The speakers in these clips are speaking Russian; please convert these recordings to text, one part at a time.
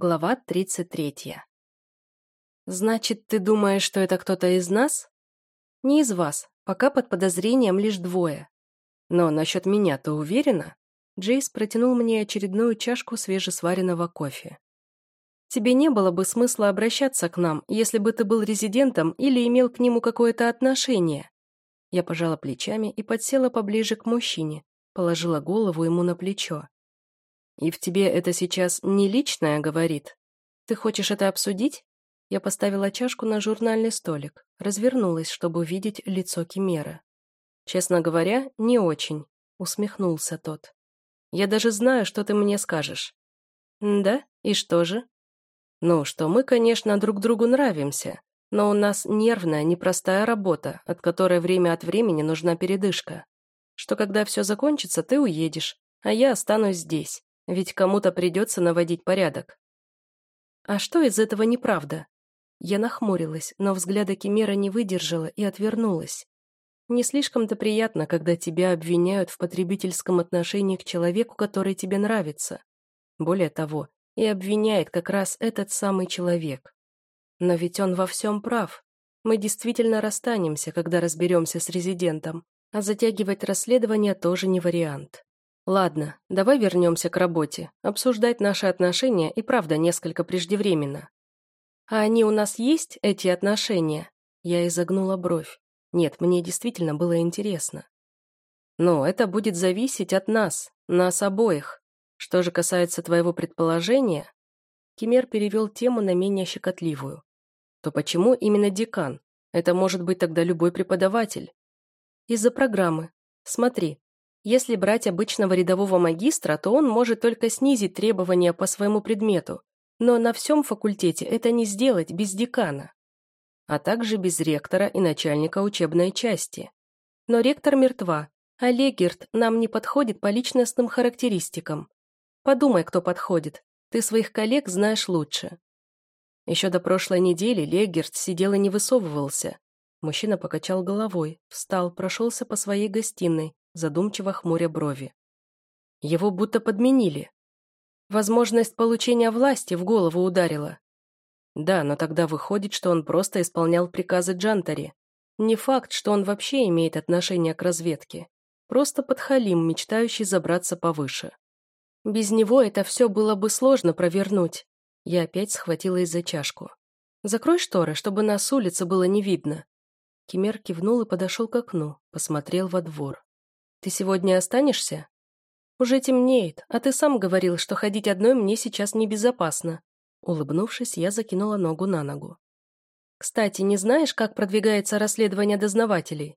Глава 33. «Значит, ты думаешь, что это кто-то из нас?» «Не из вас. Пока под подозрением лишь двое. Но насчет меня ты уверена?» Джейс протянул мне очередную чашку свежесваренного кофе. «Тебе не было бы смысла обращаться к нам, если бы ты был резидентом или имел к нему какое-то отношение». Я пожала плечами и подсела поближе к мужчине, положила голову ему на плечо. «И в тебе это сейчас не личное говорит? Ты хочешь это обсудить?» Я поставила чашку на журнальный столик, развернулась, чтобы увидеть лицо Кимера. «Честно говоря, не очень», — усмехнулся тот. «Я даже знаю, что ты мне скажешь». «Да? И что же?» «Ну, что мы, конечно, друг другу нравимся, но у нас нервная, непростая работа, от которой время от времени нужна передышка. Что когда все закончится, ты уедешь, а я останусь здесь. Ведь кому-то придется наводить порядок. А что из этого неправда? Я нахмурилась, но взгляда Кемера не выдержала и отвернулась. Не слишком-то приятно, когда тебя обвиняют в потребительском отношении к человеку, который тебе нравится. Более того, и обвиняет как раз этот самый человек. Но ведь он во всем прав. Мы действительно расстанемся, когда разберемся с резидентом, а затягивать расследование тоже не вариант. Ладно, давай вернемся к работе. Обсуждать наши отношения и правда несколько преждевременно. А они у нас есть, эти отношения? Я изогнула бровь. Нет, мне действительно было интересно. Но это будет зависеть от нас, нас обоих. Что же касается твоего предположения, Кемер перевел тему на менее щекотливую. То почему именно декан? Это может быть тогда любой преподаватель. Из-за программы. Смотри, если брать обычного рядового магистра, то он может только снизить требования по своему предмету, но на всем факультете это не сделать без декана, а также без ректора и начальника учебной части. Но ректор мертва, а Легерт нам не подходит по личностным характеристикам. Подумай, кто подходит. Ты своих коллег знаешь лучше. Еще до прошлой недели Легерт сидел и не высовывался. Мужчина покачал головой, встал, прошелся по своей гостиной, задумчиво хмуря брови. Его будто подменили. Возможность получения власти в голову ударила. Да, но тогда выходит, что он просто исполнял приказы Джантари. Не факт, что он вообще имеет отношение к разведке. Просто подхалим, мечтающий забраться повыше. Без него это все было бы сложно провернуть. Я опять схватилась за чашку. «Закрой шторы, чтобы нас с улицы было не видно». Кемер кивнул и подошел к окну, посмотрел во двор. Ты сегодня останешься? Уже темнеет, а ты сам говорил, что ходить одной мне сейчас небезопасно. Улыбнувшись, я закинула ногу на ногу. Кстати, не знаешь, как продвигается расследование дознавателей?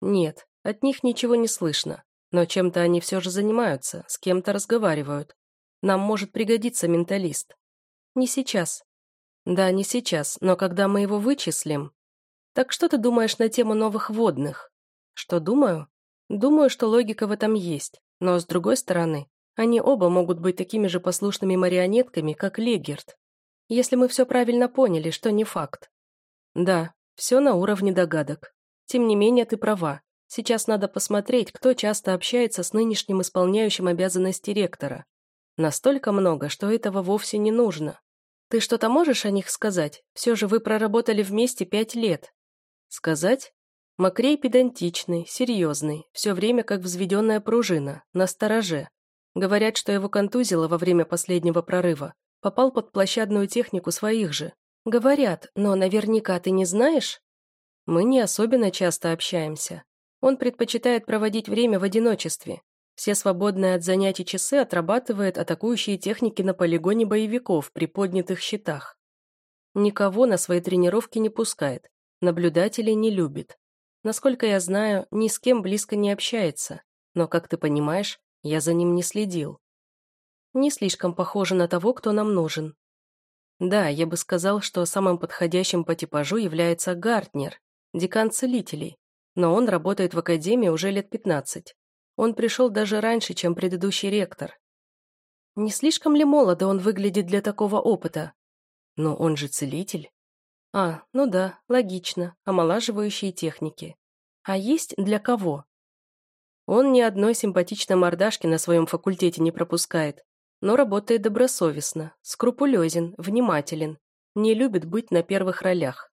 Нет, от них ничего не слышно. Но чем-то они все же занимаются, с кем-то разговаривают. Нам может пригодиться менталист. Не сейчас. Да, не сейчас, но когда мы его вычислим. Так что ты думаешь на тему новых водных? Что думаю? Думаю, что логика в этом есть, но с другой стороны, они оба могут быть такими же послушными марионетками, как Легерт. Если мы все правильно поняли, что не факт. Да, все на уровне догадок. Тем не менее, ты права. Сейчас надо посмотреть, кто часто общается с нынешним исполняющим обязанности ректора. Настолько много, что этого вовсе не нужно. Ты что-то можешь о них сказать? Все же вы проработали вместе пять лет. Сказать? Макрей педантичный, серьезный, все время как взведенная пружина, на стороже. Говорят, что его контузило во время последнего прорыва. Попал под площадную технику своих же. Говорят, но наверняка ты не знаешь? Мы не особенно часто общаемся. Он предпочитает проводить время в одиночестве. Все свободные от занятий часы отрабатывает атакующие техники на полигоне боевиков при поднятых щитах. Никого на свои тренировки не пускает, наблюдателей не любит. Насколько я знаю, ни с кем близко не общается, но, как ты понимаешь, я за ним не следил. Не слишком похоже на того, кто нам нужен. Да, я бы сказал, что самым подходящим по типажу является Гартнер, декан целителей, но он работает в академии уже лет 15. Он пришел даже раньше, чем предыдущий ректор. Не слишком ли молодо он выглядит для такого опыта? Но он же целитель. А, ну да, логично, омолаживающие техники. А есть для кого? Он ни одной симпатичной мордашки на своем факультете не пропускает. но работает добросовестно, скрупулезен, внимателен, не любит быть на первых ролях.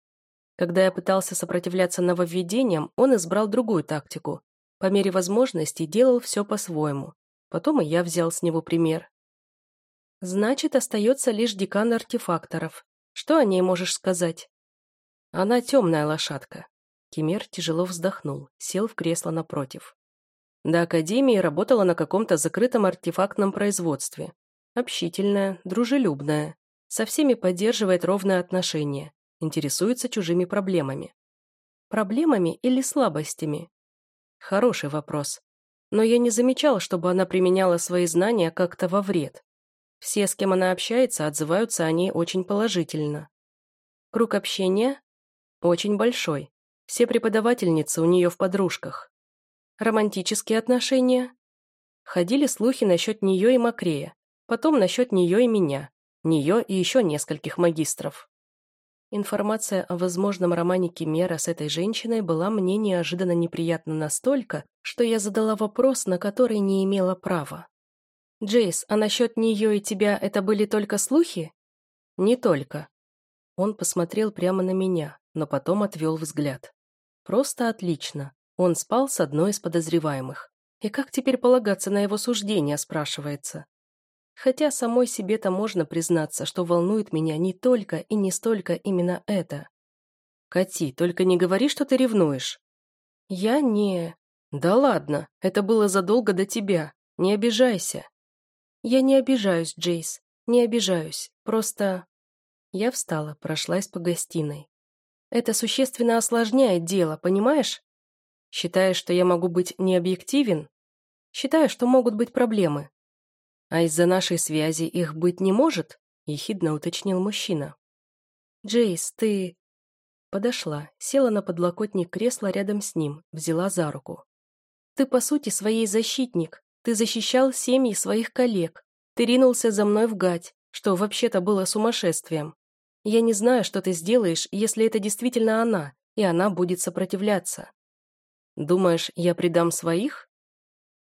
Когда я пытался сопротивляться нововведениям, он избрал другую тактику. По мере возможности делал все по-своему. Потом и я взял с него пример. Значит, остается лишь декан артефакторов. Что о ней можешь сказать? Она темная лошадка. Кемер тяжело вздохнул, сел в кресло напротив. До Академии работала на каком-то закрытом артефактном производстве. Общительная, дружелюбная, со всеми поддерживает ровное отношение, интересуется чужими проблемами. Проблемами или слабостями? Хороший вопрос. Но я не замечал, чтобы она применяла свои знания как-то во вред. Все, с кем она общается, отзываются о ней очень положительно. Круг общения очень большой. Все преподавательницы у нее в подружках. Романтические отношения? Ходили слухи насчет нее и Макрея, потом насчет нее и меня, нее и еще нескольких магистров. Информация о возможном романе Кимера с этой женщиной была мне неожиданно неприятна настолько, что я задала вопрос, на который не имела права. «Джейс, а насчет нее и тебя это были только слухи?» «Не только». Он посмотрел прямо на меня, но потом отвел взгляд. «Просто отлично. Он спал с одной из подозреваемых. И как теперь полагаться на его суждение, спрашивается. Хотя самой себе-то можно признаться, что волнует меня не только и не столько именно это. «Кати, только не говори, что ты ревнуешь». «Я не...» «Да ладно, это было задолго до тебя. Не обижайся». «Я не обижаюсь, Джейс, не обижаюсь, просто...» Я встала, прошлась по гостиной. «Это существенно осложняет дело, понимаешь? Считаешь, что я могу быть необъективен? Считаю, что могут быть проблемы. А из-за нашей связи их быть не может?» – ехидно уточнил мужчина. «Джейс, ты...» Подошла, села на подлокотник кресла рядом с ним, взяла за руку. «Ты, по сути, своей защитник. Ты защищал семьи своих коллег. Ты ринулся за мной в гать, что вообще-то было сумасшествием. Я не знаю, что ты сделаешь, если это действительно она, и она будет сопротивляться. Думаешь, я предам своих?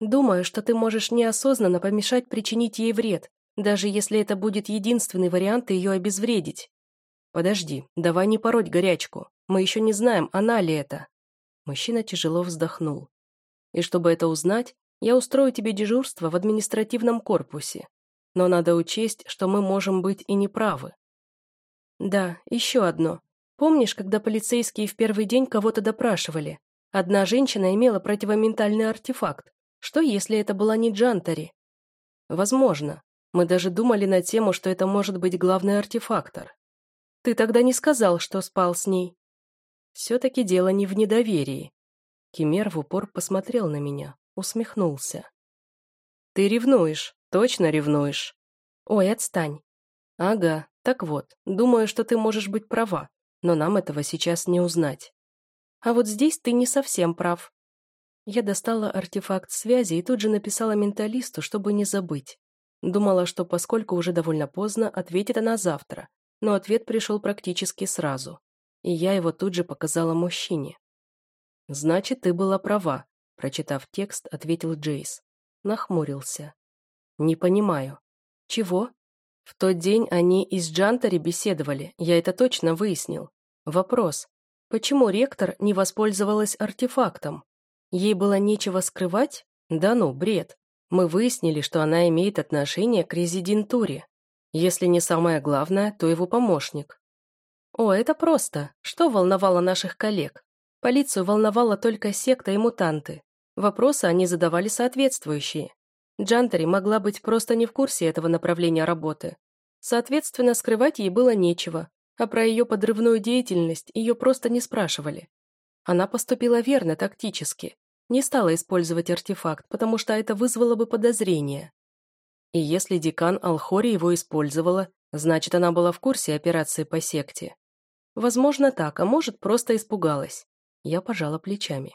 Думаю, что ты можешь неосознанно помешать причинить ей вред, даже если это будет единственный вариант ее обезвредить. Подожди, давай не пороть горячку. Мы еще не знаем, она ли это. Мужчина тяжело вздохнул. И чтобы это узнать, я устрою тебе дежурство в административном корпусе. Но надо учесть, что мы можем быть и неправы. Да, еще одно. Помнишь, когда полицейские в первый день кого-то допрашивали? Одна женщина имела противоментальный артефакт. Что, если это была не Джантари? Возможно. Мы даже думали на тему, что это может быть главный артефактор. Ты тогда не сказал, что спал с ней. Все-таки дело не в недоверии. Кемер в упор посмотрел на меня усмехнулся. «Ты ревнуешь, точно ревнуешь?» «Ой, отстань». «Ага, так вот, думаю, что ты можешь быть права, но нам этого сейчас не узнать. А вот здесь ты не совсем прав». Я достала артефакт связи и тут же написала менталисту, чтобы не забыть. Думала, что поскольку уже довольно поздно, ответит она завтра, но ответ пришел практически сразу. И я его тут же показала мужчине. «Значит, ты была права», Прочитав текст, ответил Джейс. Нахмурился. «Не понимаю». «Чего?» «В тот день они из Джантари беседовали, я это точно выяснил. Вопрос. Почему ректор не воспользовалась артефактом? Ей было нечего скрывать? Да ну, бред. Мы выяснили, что она имеет отношение к резидентуре. Если не самое главное, то его помощник. О, это просто. Что волновало наших коллег? Полицию волновала только секта и мутанты. Вопросы они задавали соответствующие. Джантари могла быть просто не в курсе этого направления работы. Соответственно, скрывать ей было нечего, а про ее подрывную деятельность ее просто не спрашивали. Она поступила верно тактически, не стала использовать артефакт, потому что это вызвало бы подозрение. И если декан Алхори его использовала, значит, она была в курсе операции по секте. Возможно так, а может, просто испугалась. Я пожала плечами.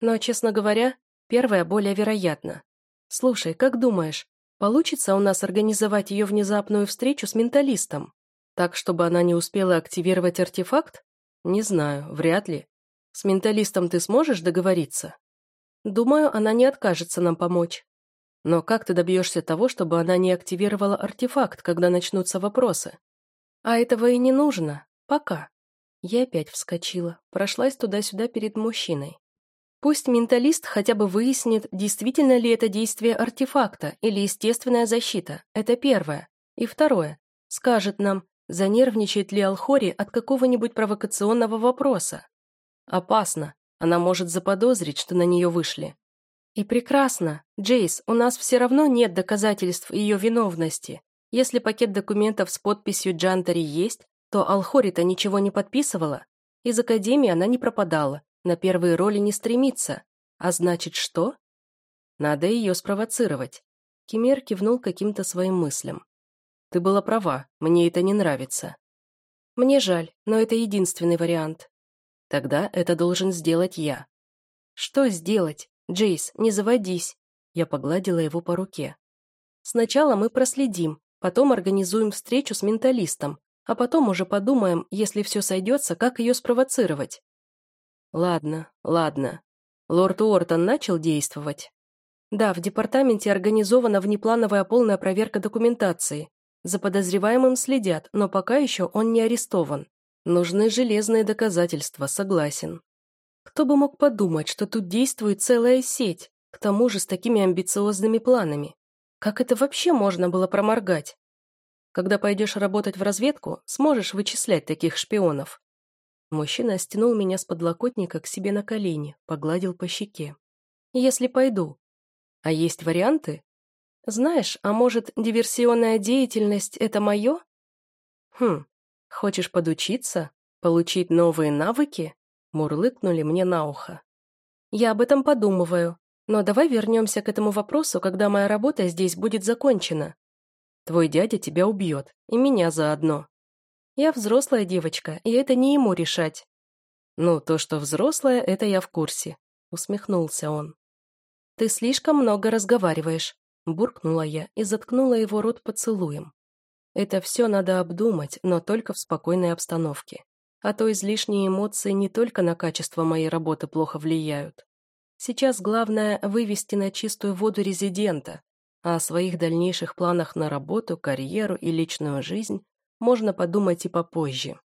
Но, честно говоря, первое более вероятно. Слушай, как думаешь, получится у нас организовать ее внезапную встречу с менталистом? Так, чтобы она не успела активировать артефакт? Не знаю, вряд ли. С менталистом ты сможешь договориться? Думаю, она не откажется нам помочь. Но как ты добьешься того, чтобы она не активировала артефакт, когда начнутся вопросы? А этого и не нужно. Пока. Я опять вскочила, прошлась туда-сюда перед мужчиной. Пусть менталист хотя бы выяснит, действительно ли это действие артефакта или естественная защита. Это первое. И второе. Скажет нам, занервничает ли Алхори от какого-нибудь провокационного вопроса. Опасно. Она может заподозрить, что на нее вышли. И прекрасно. Джейс, у нас все равно нет доказательств ее виновности. Если пакет документов с подписью Джантари есть, то Алхори-то ничего не подписывала. Из Академии она не пропадала, на первые роли не стремится. А значит, что? Надо ее спровоцировать. Кемер кивнул каким-то своим мыслям. Ты была права, мне это не нравится. Мне жаль, но это единственный вариант. Тогда это должен сделать я. Что сделать? Джейс, не заводись. Я погладила его по руке. Сначала мы проследим, потом организуем встречу с менталистом, а потом уже подумаем, если все сойдется, как ее спровоцировать. Ладно, ладно. Лорд Уортон начал действовать? Да, в департаменте организована внеплановая полная проверка документации. За подозреваемым следят, но пока еще он не арестован. Нужны железные доказательства, согласен. Кто бы мог подумать, что тут действует целая сеть, к тому же с такими амбициозными планами. Как это вообще можно было проморгать? Когда пойдешь работать в разведку, сможешь вычислять таких шпионов. Мужчина стянул меня с подлокотника к себе на колени, погладил по щеке. Если пойду. А есть варианты? Знаешь, а может, диверсионная деятельность – это мое? Хм, хочешь подучиться? Получить новые навыки? Мурлыкнули мне на ухо. Я об этом подумываю, но давай вернемся к этому вопросу, когда моя работа здесь будет закончена. Твой дядя тебя убьет, и меня заодно. Я взрослая девочка, и это не ему решать. Ну, то, что взрослая, это я в курсе, усмехнулся он. Ты слишком много разговариваешь, буркнула я и заткнула его рот поцелуем. Это все надо обдумать, но только в спокойной обстановке. А то излишние эмоции не только на качество моей работы плохо влияют. Сейчас главное вывести на чистую воду резидента, а о своих дальнейших планах на работу, карьеру и личную жизнь можно подумать и попозже.